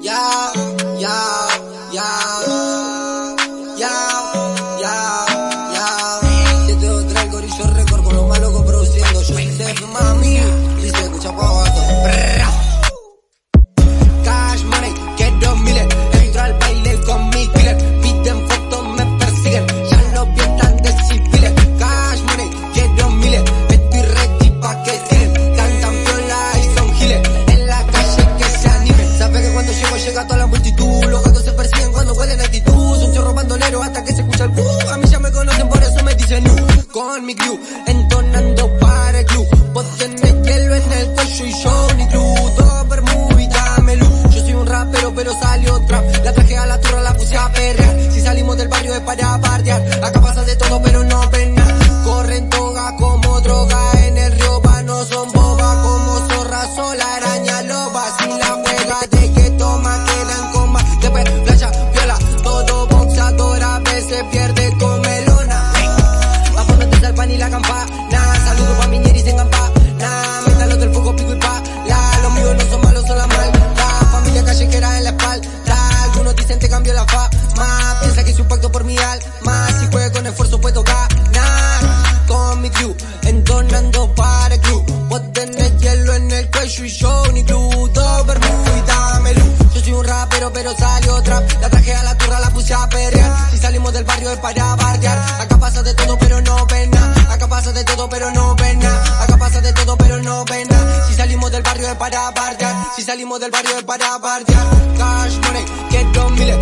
Ya, llega toda la multitud. Los gatos se persiguen cuando huelen actitud. Un chorro bandolero hasta que se escucha el uh. A mí ya me conocen, por eso me dicen uh. Con mi crew, entonando para el club. Vos tenés hielo en el cuello y yo ni club. Todo vermú y dame luz. Yo soy un rapero, pero salió trap. La traje a la turra, la puse a perrear. Si salimos del barrio es para bardear. Acá pasa de todo, pero no ven cambio la fama. Piensa que es un pacto por mi alma. Si juega con esfuerzo puedo ganar. Con mi crew, entonando para el club. Vos tenés hielo en el cuello y yo ni club. Y dame luz. Yo soy un rapero, pero salió trap. La traje a la turra, la puse a perrear. Si salimos del barrio es para bardear. Acá pasa de todo, pero no ven nada. Acá pasa de todo, pero no ven nada. Acá pasa de todo, pero no ven nada. Si salimos del barrio es para bardear. Si salimos del barrio es para bardear. Cash money, quiero miles.